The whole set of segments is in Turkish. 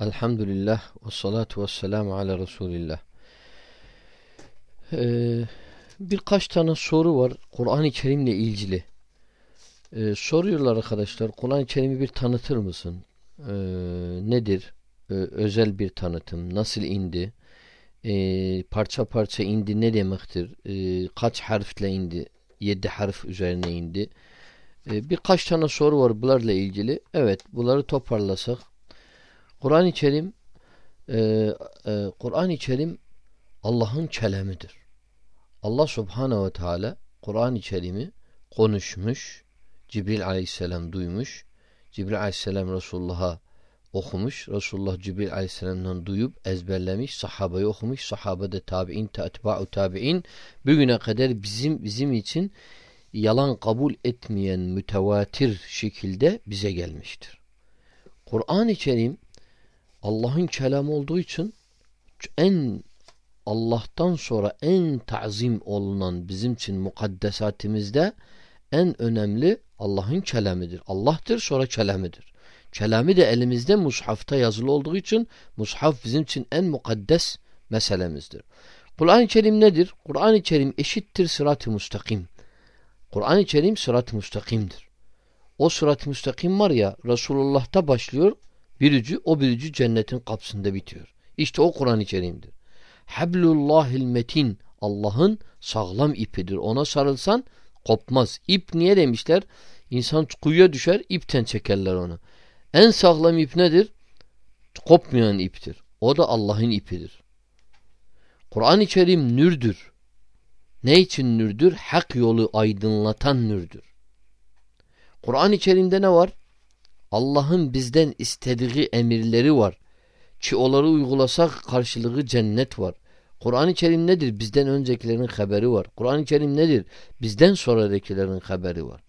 Elhamdülillah ve salatu ve selamu ala Resulillah. Ee, birkaç tane soru var Kur'an-ı Kerim'le ilgili. Ee, soruyorlar arkadaşlar Kur'an-ı Kerim'i bir tanıtır mısın? Ee, nedir? Ee, özel bir tanıtım. Nasıl indi? Ee, parça parça indi ne demektir? Ee, kaç harfle indi? Yedi harf üzerine indi. Ee, birkaç tane soru var bunlarla ilgili. Evet bunları toparlasak Kur'an-ı Kerim e, e, Kur'an-ı Kerim Allah'ın kelamidir. Allah Subhanahu ve Teala Kur'an-ı Kerim'i konuşmuş, Cibril Aleyhisselam duymuş, Cibril Aleyhisselam Resulullah'a okumuş, Resulullah Cibril Aleyhisselam'dan duyup ezberlemiş, sahabeyi okumuş, sahabe de tabi'in, tetba'u tabi'in bugüne kadar bizim bizim için yalan kabul etmeyen mütevatir şekilde bize gelmiştir. Kur'an-ı Kerim Allah'ın kelamı olduğu için en Allah'tan sonra en tazim olunan bizim için mukaddesatimizde en önemli Allah'ın kelamidir. Allah'tır sonra kelamidir. Kelami de elimizde mushafta yazılı olduğu için mushaf bizim için en mukaddes meselemizdir. Kur'an-ı Kerim nedir? Kur'an-ı Kerim eşittir sırat-ı müstakim. Kur'an-ı Kerim sırat-ı müstakimdir. O sırat-ı müstakim var ya Resulullah'ta başlıyor bir ucu o bir ucu cennetin kapısında bitiyor. İşte o Kur'an-ı Kerim'dir. Hablullahil metin Allah'ın sağlam ipidir. Ona sarılsan kopmaz. İp niye demişler? İnsan kuyuya düşer ipten çekerler onu. En sağlam ip nedir? Kopmayan iptir. O da Allah'ın ipidir. Kur'an-ı Kerim nürdür. Ne için nürdür? Hak yolu aydınlatan nürdür. Kur'an-ı Kerim'de ne var? Allah'ın bizden istediği emirleri var. Ki onları uygulasak karşılığı cennet var. Kur'an-ı Kerim nedir? Bizden öncekilerin haberi var. Kur'an-ı Kerim nedir? Bizden sonradakilerin haberi var.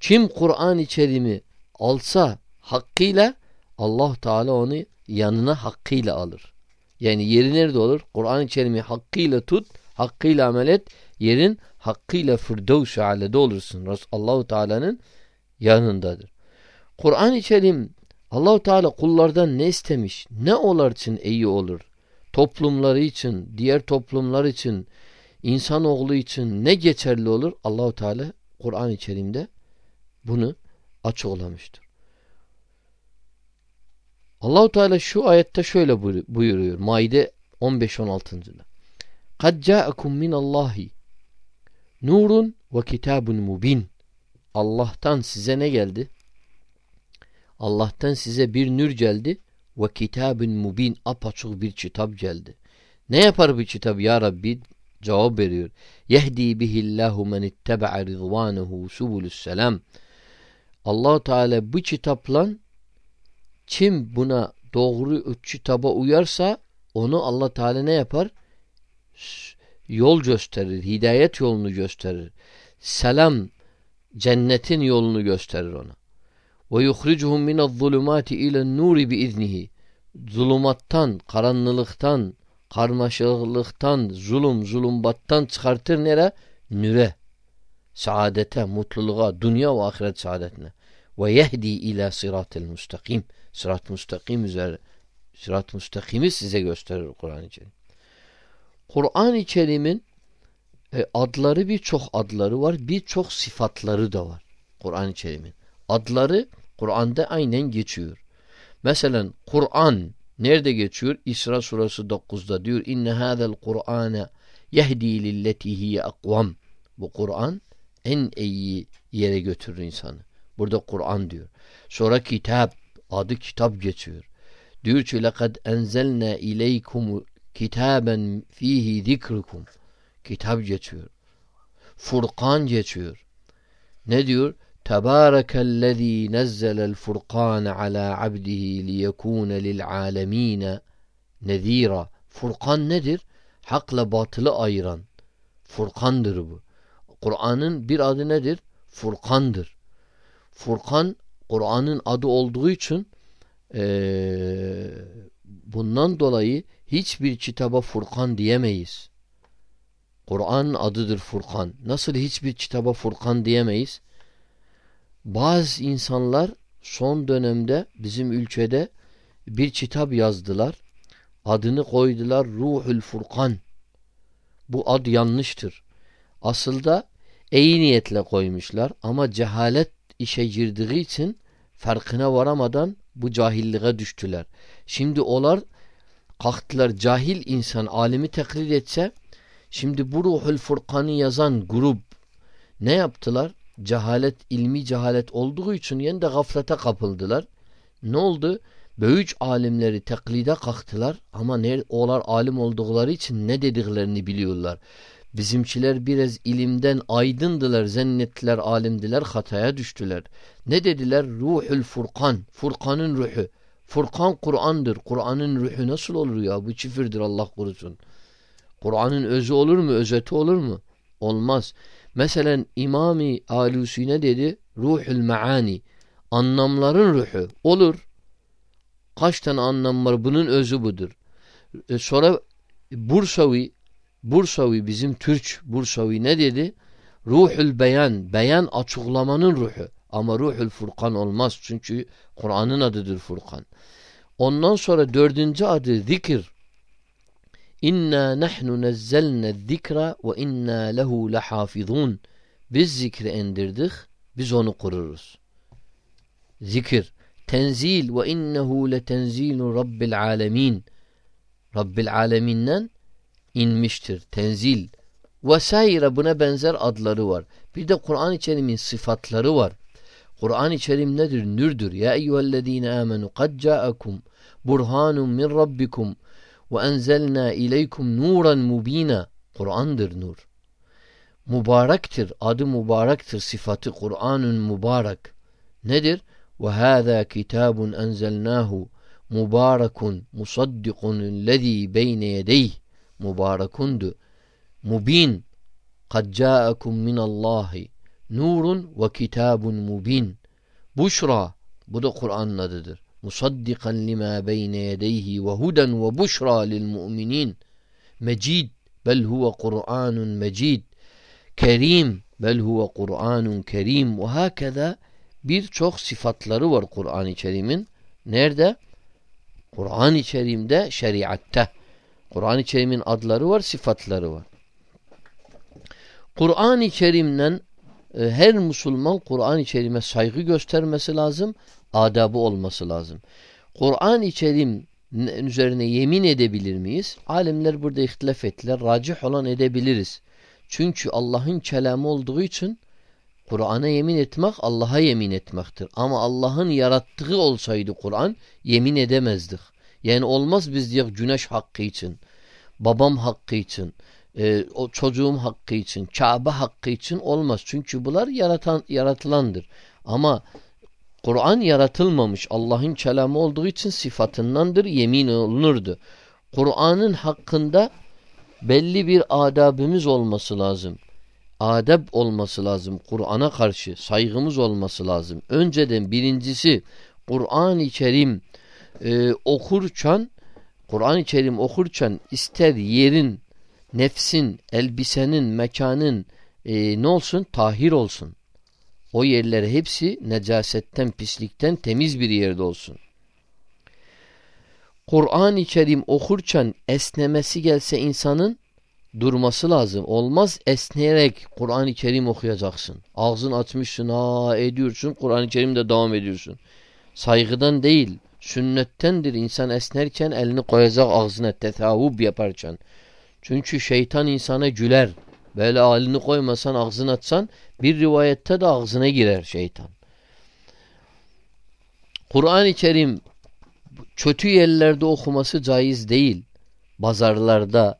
Kim Kur'an-ı Kerim'i alsa hakkıyla Allah Teala onu yanına hakkıyla alır. Yani yeri nerede olur? Kur'an-ı Kerim'i hakkıyla tut, hakkıyla amel et. Yerin hakkıyla firdevs-i alede olursun. Allahu Teala'nın yanındadır. Kur'an-ı Kerim Allahu Teala kullardan ne istemiş? Ne olar için iyi olur? Toplumları için, diğer toplumlar için, insanoğlu için ne geçerli olur? Allahu Teala Kur'an-ı Kerim'de bunu açıklamıştır. Allahu Teala şu ayette şöyle buyuruyor. Maide 15-16. Kad ca'akum min Allahi nurun ve kitabun mubin. Allah'tan size ne geldi? Allah'tan size bir nur geldi ve kitabın mubin apaçık bir kitap geldi. Ne yapar bu kitap ya Rabbi? Cevap veriyor. Yehdi bihillahu men itteba'a rizvanehu subulus selam. allah Teala bu kitapla kim buna doğru kitaba uyarsa onu allah Teala ne yapar? Yol gösterir. Hidayet yolunu gösterir. Selam cennetin yolunu gösterir ona. Ve yukhricuhum minez-zulumati ile'n-nuri biiznihi. Zulümattan, karanlıktan, karmaşıklıktan, zulüm, zulümbattan çıkartır nere? Nüre, saadete, mutluluğa, dünya ve ahiret saadetine. Ve yehdi ila sıratel müstakim. Sırat müstakim üzere sırat müstakimi size gösterir Kur'an-ı Kerim. Kur'an-ı Kerim'in e, adları birçok adları var. Birçok sıfatları da var. Kur'an-ı Kerim'in. Adları Kur'an'da aynen geçiyor. Mesela Kur'an nerede geçiyor? İsra suresi 9'da diyor inne hâzel Kur'ane yehdi lilleti hiye akvam. Bu Kur'an en iyi yere götürür insanı. Burada Kur'an diyor. Sonra kitap adı kitap geçiyor. Diyor ki lekad enzelne ileykum kitaben fihi zikrukum. Kitap geçiyor. Furkan geçiyor. Ne diyor? Tebârekellezî nezzelel furkâne alâ abdihi liyekûne lil'âlemîne nezîra. Furkan nedir? Hakla batılı ayıran. Furkandır bu. Kur'an'ın bir adı nedir? Furkandır. Furkan Kur'an'ın adı olduğu için ee, bundan dolayı hiçbir kitaba Furkan diyemeyiz. Kur'an adıdır Furkan. Nasıl hiçbir kitaba Furkan diyemeyiz? Bazı insanlar son dönemde bizim ülkede bir kitap yazdılar. Adını koydular Ruhul Furkan. Bu ad yanlıştır. Aslında iyi niyetle koymuşlar ama cehalet işe girdiği için farkına varamadan bu cahilliğe düştüler. Şimdi olar kalktılar cahil insan alimi taklit etse şimdi bu Ruhul Furkan'ı yazan grup ne yaptılar? Cehalet, ilmi cehalet olduğu için yine de gaflete kapıldılar. Ne oldu? Böyüc alimleri taklide kalktılar ama ne, olar alim oldukları için ne dediklerini biliyorlar. Bizimkiler biraz ilimden aydındılar, zannettiler, alimdiler, hataya düştüler. Ne dediler? Ruhul Furkan, Furkan'ın ruhu. Furkan Kur'an'dır. Kur'an'ın ruhu nasıl olur ya? Bu çifirdir Allah korusun. Kur'an'ın özü olur mu? Özeti olur mu? Olmaz. Mesela İmami Alusi ne dedi? Ruhul Maani. Anlamların ruhu. Olur. Kaç tane anlam var? Bunun özü budur. E sonra Bursavi Bursavi bizim Türk Bursavi ne dedi? Ruhul beyan. Beyan açıklamanın ruhu. Ama ruhul furkan olmaz. Çünkü Kur'an'ın adıdır furkan. Ondan sonra dördüncü adı zikir. İnna nahnu nezzelne zikra ve inna lehu lehafizun. Biz zikri indirdik, biz onu kururuz. Zikir. Tenzil ve innehu letenzilu rabbil alemin. Rabbil aleminden inmiştir. Tenzil. Vesaire buna benzer adları var. Bir de Kur'an-ı Kerim'in sıfatları var. Kur'an-ı Kerim nedir? Nürdür. Ya eyyühellezine amenu kad ca'akum burhanun min rabbikum ve enzelna ileykum nuran mubina. Kur'an'dır nur. Mübarektir. Adı mübarektir. Sıfatı Kur'an'ın mübarek. Nedir? Ve hâzâ kitâbun enzelnâhu mübarekun musaddikun lezî beyne yedeyh mübarekundu. Mubin kad câekum minallahi nurun ve kitabun mubin. Buşra bu da Kur'an'ın adıdır. Yedeyhi ve huden ve buşra lil mu'minin. Mecid bel huve Kur'anun mecid. Kerim bel huve Kur'anun kerim ve hakeza birçok sıfatları var Kur'an-ı Kerim'in. Nerede? Kur'an-ı Kerim'de şeriatte. Kur'an-ı Kerim'in adları var, sıfatları var. Kur'an-ı Kerim'den e, her Müslüman Kur'an-ı Kerim'e saygı göstermesi lazım, adabı olması lazım. Kur'an-ı Kerim üzerine yemin edebilir miyiz? Alimler burada ihtilaf ettiler. Racih olan edebiliriz. Çünkü Allah'ın kelamı olduğu için Kur'an'a yemin etmek Allah'a yemin etmektir. Ama Allah'ın yarattığı olsaydı Kur'an yemin edemezdik. Yani olmaz biz diyor güneş hakkı için, babam hakkı için, e, o çocuğum hakkı için, Kabe hakkı için olmaz. Çünkü bunlar yaratan yaratılandır. Ama Kur'an yaratılmamış. Allah'ın kelamı olduğu için sıfatındandır. Yemin olunurdu. Kur'an'ın hakkında belli bir adabımız olması lazım. Adab olması lazım. Kur'an'a karşı saygımız olması lazım. Önceden birincisi Kur'an-ı Kerim e, okurken Kur'an-ı Kerim okurken ister yerin nefsin, elbisenin, mekanın e, ne olsun? Tahir olsun. O yerler hepsi necasetten, pislikten temiz bir yerde olsun. Kur'an-ı Kerim okurken esnemesi gelse insanın durması lazım. Olmaz esneyerek Kur'an-ı Kerim okuyacaksın. Ağzın açmışsın, ha ediyorsun, Kur'an-ı Kerim'de devam ediyorsun. Saygıdan değil, sünnettendir insan esnerken elini koyacak ağzına tetavub yaparken. Çünkü şeytan insana güler. Böyle elini koymasan ağzını atsan bir rivayette de ağzına girer şeytan. Kur'an-ı Kerim kötü yerlerde okuması caiz değil. Bazarlarda,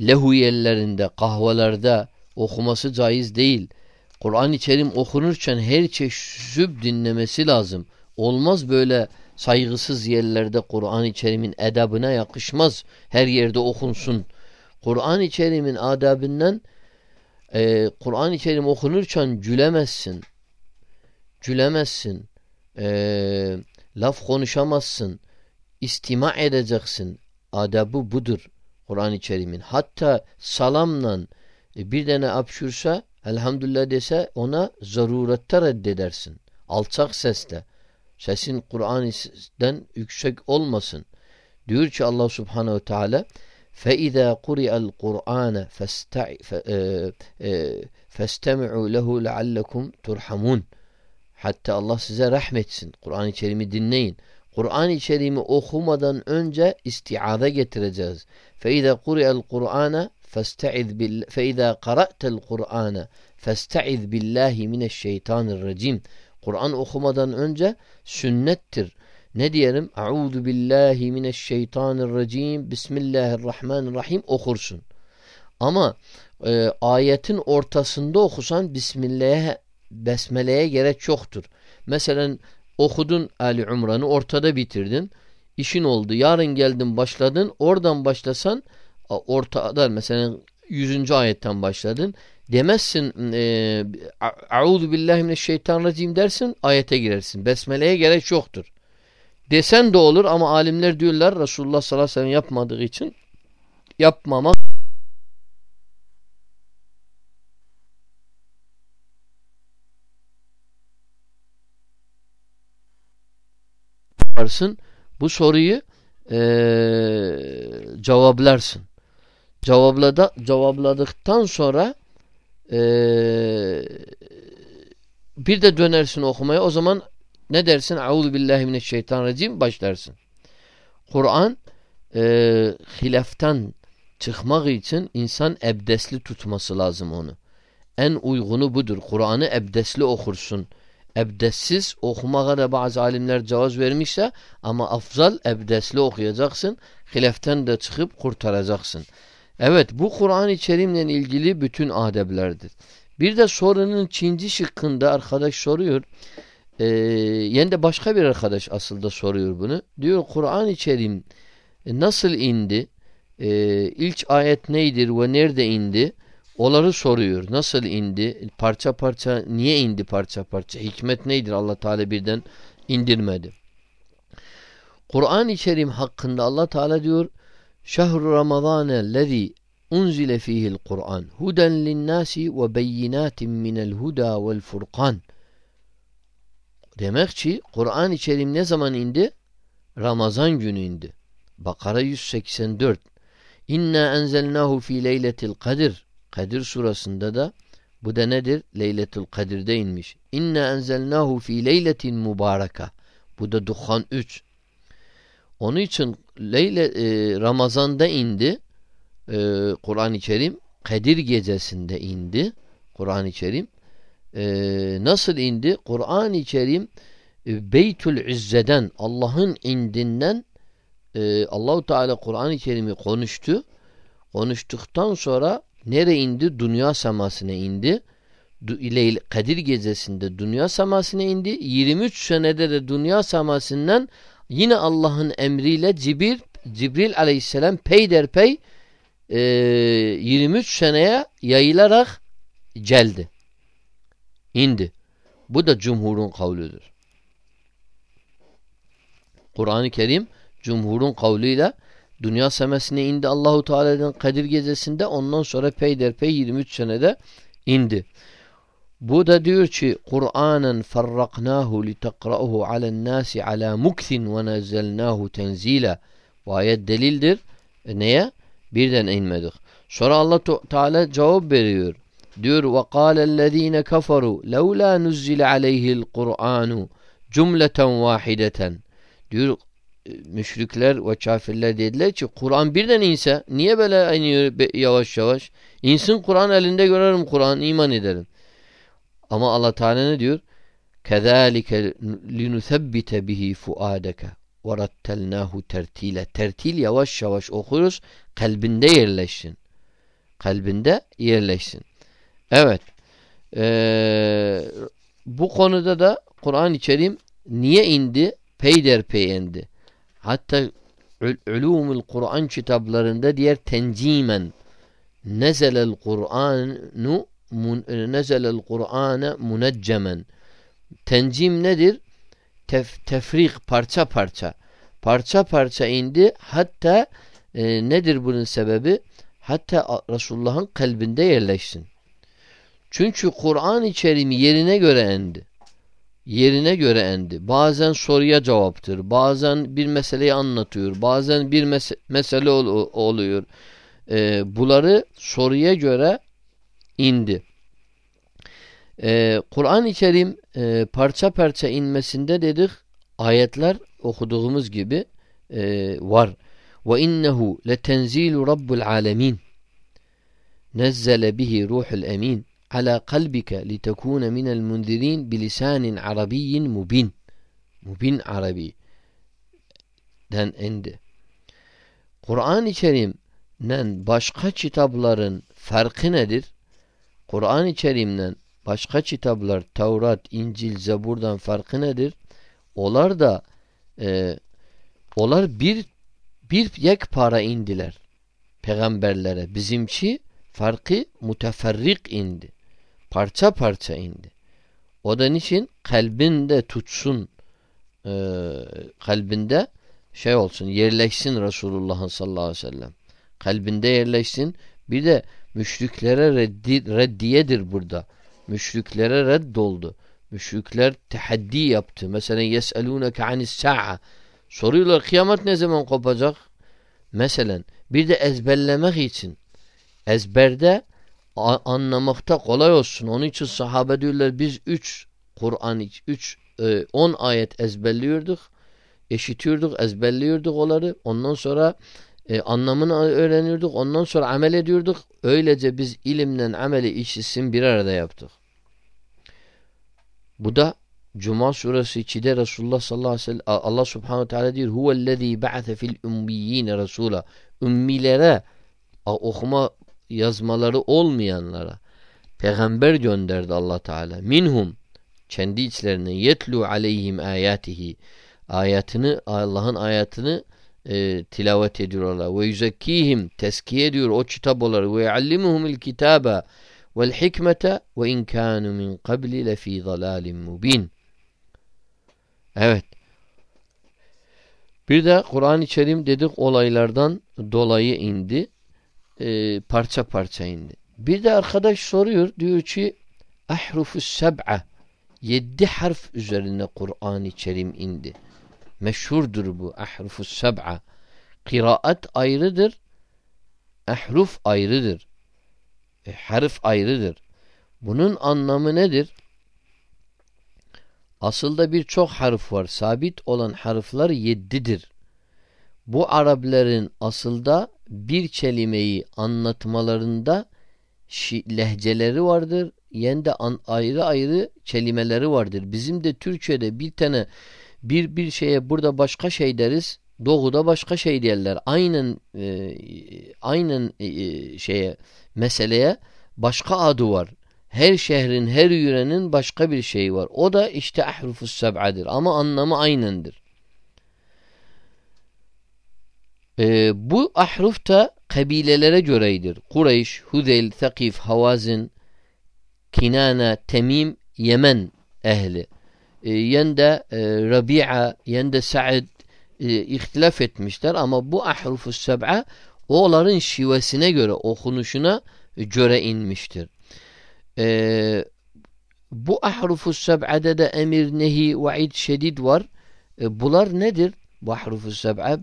lehu yerlerinde, kahvelerde okuması caiz değil. Kur'an-ı Kerim okunurken her çeşit dinlemesi lazım. Olmaz böyle saygısız yerlerde Kur'an-ı Kerim'in edabına yakışmaz. Her yerde okunsun. Kur'an-ı Kerim'in adabından e, Kur'an-ı Kerim okunurken gülemezsin. Gülemezsin. E, laf konuşamazsın. İstima edeceksin. Adabı budur Kur'an-ı Kerim'in. Hatta salamla e, bir tane apşursa elhamdülillah dese ona zarurette reddedersin. Alçak sesle. Sesin Kur'an'dan yüksek olmasın. Diyor ki Allah Subhanahu Teala فَاِذَا قُرِئَ الْقُرْآنَ فَاسْتَمِعُوا لَهُ لَعَلَّكُمْ تُرْحَمُونَ Hatta Allah size rahmetsin. Kur'an-ı Kerim'i dinleyin. Kur'an-ı Kerim'i okumadan önce istiaze getireceğiz. فَاِذَا قُرِئَ الْقُرْآنَ فَاِذَا قَرَأْتَ الْقُرْآنَ فَاسْتَعِذْ بِاللّٰهِ مِنَ الشَّيْطَانِ الرَّجِيمِ Kur'an okumadan önce sünnettir. Ne diyelim? Euzu billahi mineşşeytanirracim. Bismillahirrahmanirrahim okursun. Ama e, ayetin ortasında okusan Bismillah'e besmeleye gerek yoktur. Mesela okudun Ali Umran'ı ortada bitirdin. İşin oldu. Yarın geldin başladın. Oradan başlasan ortada mesela 100. ayetten başladın. Demezsin e, Euzu billahi mineşşeytanirracim dersin ayete girersin. Besmeleye gerek yoktur. Desen de olur ama alimler diyorlar Resulullah sallallahu aleyhi ve sellem yapmadığı için yapmamak yaparsın. Bu soruyu e, cevaplarsın. Cevablada, cevapladıktan sonra e, bir de dönersin okumaya. O zaman ne dersin? Euzu billahi mineşşeytanirracim başlarsın. Kur'an e, hilaftan çıkmak için insan ebdesli tutması lazım onu. En uygunu budur. Kur'an'ı ebdesli okursun. Ebdessiz okumaya da bazı alimler cevaz vermişse ama afzal ebdesli okuyacaksın. Hilaften de çıkıp kurtaracaksın. Evet bu Kur'an-ı Kerim'le ilgili bütün adeblerdir. Bir de sorunun Çinci şıkkında arkadaş soruyor. Ee, yani de başka bir arkadaş aslında soruyor bunu. Diyor Kur'an-ı Kerim nasıl indi? Ee, ilk ayet neydir ve nerede indi? Onları soruyor. Nasıl indi? Parça parça niye indi parça parça? Hikmet neydir? Allah Teala birden indirmedi. Kur'an-ı Kerim hakkında Allah Teala diyor Şehru Ramazanellezî unzile fihil Kur'an huden linnâsi ve beyinatin minel huda vel furkan Demek ki Kur'an-ı Kerim ne zaman indi? Ramazan günü indi. Bakara 184 İnna enzelnahu fi leyletil kadir Kadir surasında da bu da nedir? Leyletul Kadir'de inmiş. İnna enzelnahu fi leyletin mübareka. Bu da Duhan 3. Onun için Leyle, e, Ramazan'da indi e, Kur'an-ı Kerim. Kadir gecesinde indi Kur'an-ı Kerim. E, nasıl indi? Kur'an-ı Kerim e, Beytül İzze'den Allah'ın indinden e, Allahu Teala Kur'an-ı Kerim'i konuştu. Konuştuktan sonra Nereye indi? Dünya semasına indi. Kadir gecesinde dünya semasına indi. 23 senede de dünya semasından yine Allah'ın emriyle Cibril, Cibril aleyhisselam peyderpey e, 23 seneye yayılarak geldi. İndi. Bu da cumhurun kavludur. Kur'an-ı Kerim cumhurun kavluyla Dünya semesine indi Allahu Teala'dan Kadir gecesinde ondan sonra peyderpey 23 senede indi. Bu da diyor ki Kur'anen farraknahu litekra'uhu alen nasi ala muksin ve nezzelnahu tenzila. Bu ayet delildir. E neye? Birden inmedik. Sonra Allah Teala cevap veriyor Diyor ve kâlellezîne kafaru levlâ nuzzile aleyhil Kur'anu cümleten vahideten. Diyor müşrikler ve kafirler dediler ki Kur'an birden inse niye böyle iniyor yavaş yavaş? İnsin Kur'an elinde görerim Kur'an iman ederim. Ama Allah Teala ne diyor? كَذَٰلِكَ لِنُثَبِّتَ bihi فُعَادَكَ وَرَتَّلْنَاهُ tertile. Tertil yavaş yavaş okuruz. Kalbinde yerleşsin. Kalbinde yerleşsin. Evet. Ee, bu konuda da Kur'an-ı Kerim niye indi? Peyderpey indi. Hatta ulumul Kur'an kitaplarında diğer tencimen nezelel Kur'anu nezelel Kur'ane muneccemen tencim nedir? Tef, tefrik parça parça parça parça indi hatta e, nedir bunun sebebi? Hatta Resulullah'ın kalbinde yerleşsin. Çünkü Kur'an-ı Kerim yerine göre indi. yerine göre endi. Bazen soruya cevaptır. Bazen bir meseleyi anlatıyor. Bazen bir mes mesele ol oluyor. E, bunları soruya göre indi. E, Kur'an-ı Kerim e, parça parça inmesinde dedik ayetler okuduğumuz gibi e, var. Ve innehu letenzilu rabbul alemin. Nezzele bihi ruhul emin ala kalbike litekune minel munzirin bilisanin arabiyyin mubin. Mubin arabi den indi. Kur'an-ı Kerim'den başka kitapların farkı nedir? Kur'an-ı Kerim'den başka kitaplar Tevrat, İncil, Zebur'dan farkı nedir? Olar da e, olar bir bir yek para indiler peygamberlere. Bizimki farkı muteferrik indi. Parça parça indi. O da niçin? Kalbinde tutsun e, kalbinde şey olsun yerleşsin Resulullah'ın sallallahu aleyhi ve sellem. Kalbinde yerleşsin. Bir de müşriklere reddi, reddiyedir burada. Müşriklere reddoldu. Müşrikler tehaddi yaptı. Mesela yeselûneke anis sa'a. Soruyorlar kıyamet ne zaman kopacak? Mesela bir de ezberlemek için ezberde anlamakta kolay olsun. Onun için sahabe diyorlar biz 3 Kur'an 3 10 ayet ezberliyorduk. Eşitiyorduk, ezberliyorduk onları. Ondan sonra e, anlamını öğreniyorduk. Ondan sonra amel ediyorduk. Öylece biz ilimden ameli işisin bir arada yaptık. Bu da Cuma suresi 2'de Resulullah sallallahu aleyhi ve sellem Allah subhanahu teala diyor huvellezî ba'se fil ümmiyine rasula ümmilere okuma yazmaları olmayanlara peygamber gönderdi Allah Teala. Minhum kendi içlerine yetlu aleyhim ayatihi ayetini Allah'ın ayetini e, tilavet ediyorlar. Ve yüzekkihim teskiye ediyor o kitap olarak ve yuallimuhumul kitaba vel hikmete ve in kanu min qabli lefi dalalin mubin. Evet. Bir de Kur'an-ı Kerim dedik olaylardan dolayı indi. E, parça parça indi. Bir de arkadaş soruyor diyor ki ahrufus seb'a yedi harf üzerine Kur'an-ı Kerim indi. Meşhurdur bu ahrufus seb'a. Kıraat ayrıdır. Ahruf ayrıdır. E, harf ayrıdır. Bunun anlamı nedir? Aslında birçok harf var. Sabit olan harfler yeddidir. Bu Arapların asılda bir kelimeyi anlatmalarında lehceleri vardır. Yani de ayrı ayrı kelimeleri vardır. Bizim de Türkçe'de bir tane bir bir şeye burada başka şey deriz. Doğuda başka şey derler. Aynen e, aynen e, e şeye meseleye başka adı var. Her şehrin, her yürenin başka bir şeyi var. O da işte ahrufus seb'adir. Ama anlamı aynendir. Ee, bu ahruf da kabilelere göreydir. Kureyş, Hudeyl, Thakif, Havazin, Kinana, Temim, Yemen ehli. Ee, yende e, Rabi'a, yende Sa'id e, ihtilaf etmişler ama bu ahrufus seb'a oğların şivesine göre, okunuşuna göre inmiştir. Ee, bu ahrufus seb'ade de emir, nehi, vaid, şedid var. E, bunlar nedir? Bu ahrufus seb'a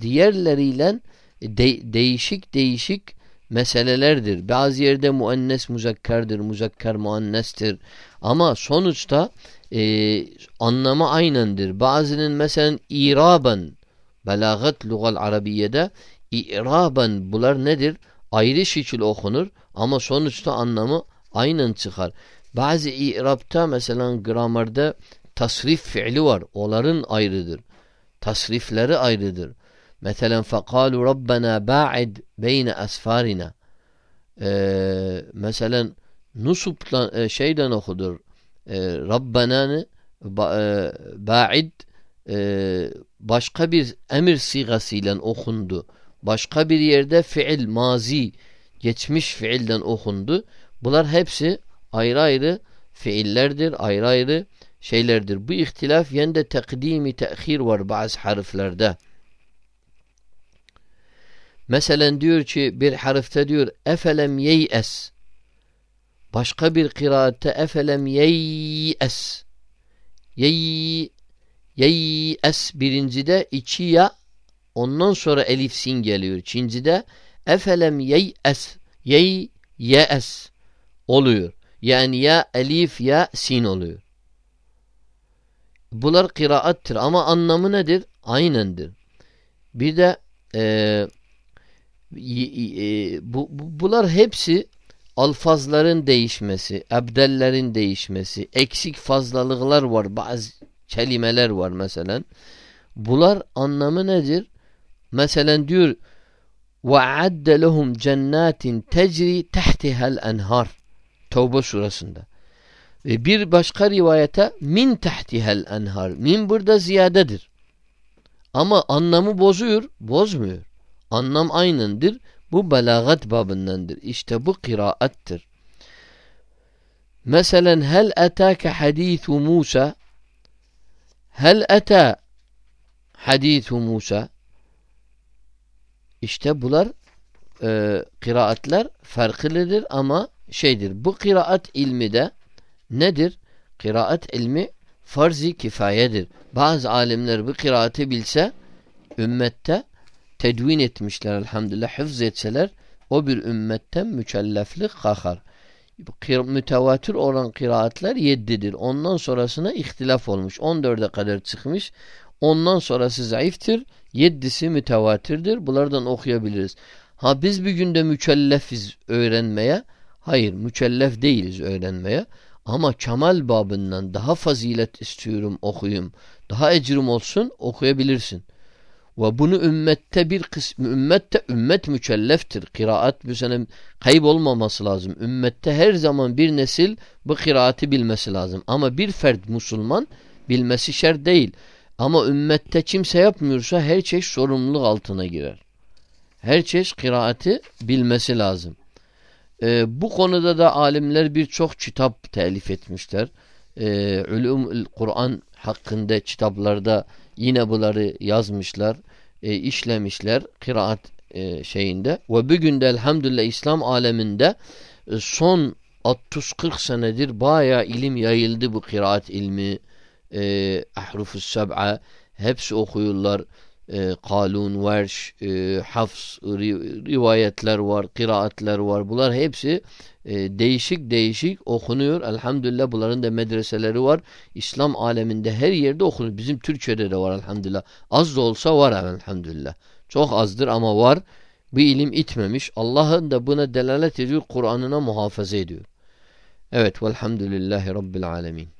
diğerleriyle de, değişik değişik meselelerdir. Bazı yerde muennes muzakkerdir, muzakker muennestir. Ama sonuçta e, anlamı aynendir. Bazının mesela iraben belagat lugal arabiyede iraben bunlar nedir? Ayrı şekil okunur ama sonuçta anlamı aynen çıkar. Bazı i'rabta mesela gramerde tasrif fiili var. Onların ayrıdır. Tasrifleri ayrıdır. Mesela fekalu rabbena ba'id beyne asfarina. Ee, mesela nusupla e, şeyden okudur. E, Rabbena'nı e, ba'id e, başka bir emir sigasıyla okundu. Başka bir yerde fiil mazi geçmiş fiilden okundu. Bunlar hepsi ayrı ayrı fiillerdir, ayrı ayrı şeylerdir. Bu ihtilaf yende tekdimi tehir var bazı harflerde. Mesela diyor ki bir harfte diyor efelem yeyes. Başka bir kıraatte efelem yeyes. Yey yey es birincide iki ya ondan sonra elif sin geliyor. İkincide efelem yey es yey ye es oluyor. Yani ya elif ya sin oluyor. Bunlar kıraattır ama anlamı nedir? Aynendir. Bir de e, e, bu, bu, bunlar hepsi alfazların değişmesi, ebdellerin değişmesi, eksik fazlalıklar var, bazı kelimeler var mesela. Bunlar anlamı nedir? Mesela diyor وَعَدَّ لَهُمْ جَنَّاتٍ تَجْرِ تَحْتِهَا الْاَنْهَارِ Tevbe surasında. Ve bir başka rivayete min tahtihel enhar. Min burada ziyadedir. Ama anlamı bozuyor, bozmuyor. Anlam aynındır. Bu belagat babındandır. İşte bu kıraattır. Mesela hel etâke hadîthu Musa hel etâ hadîthu Musa İşte bunlar e, kıraatler farklıdır ama şeydir. Bu kıraat ilmi de nedir? Kıraat ilmi farz-ı kifayedir. Bazı alimler bu kıraati bilse ümmette tedvin etmişler elhamdülillah hıfz etseler o bir ümmetten mükelleflik kalkar. Mütevatir olan kıraatler yeddidir. Ondan sonrasına ihtilaf olmuş. 14'e kadar çıkmış. Ondan sonrası zayıftır. Yeddisi mütevatirdir. Bunlardan okuyabiliriz. Ha biz bir günde mükellefiz öğrenmeye. Hayır mükellef değiliz öğrenmeye. Ama kemal babından daha fazilet istiyorum okuyayım. Daha ecrim olsun okuyabilirsin. Ve bunu ümmette bir kısmı ümmette ümmet mükelleftir. Kıraat bu sene kaybolmaması lazım. Ümmette her zaman bir nesil bu kıraati bilmesi lazım. Ama bir fert Müslüman bilmesi şer değil. Ama ümmette kimse yapmıyorsa her çeşit sorumluluk altına girer. Her çeşit kıraati bilmesi lazım. Ee, bu konuda da alimler birçok kitap telif etmişler. Ee, Ulum Kur'an hakkında kitaplarda yine bunları yazmışlar, e, işlemişler kıraat e, şeyinde. Ve bugün de elhamdülillah İslam aleminde e, son 30-40 senedir bayağı ilim yayıldı bu kıraat ilmi, e, ahrufus seb'a hepsi okuyorlar e, Kalun, Verş, e, Hafs rivayetler var, kıraatler var. Bunlar hepsi e, değişik değişik okunuyor. Elhamdülillah bunların da medreseleri var. İslam aleminde her yerde okunuyor. Bizim Türkiye'de de var elhamdülillah. Az da olsa var elhamdülillah. Çok azdır ama var. Bu ilim itmemiş. Allah'ın da buna delalet ediyor. Kur'an'ına muhafaza ediyor. Evet velhamdülillahi rabbil alemin.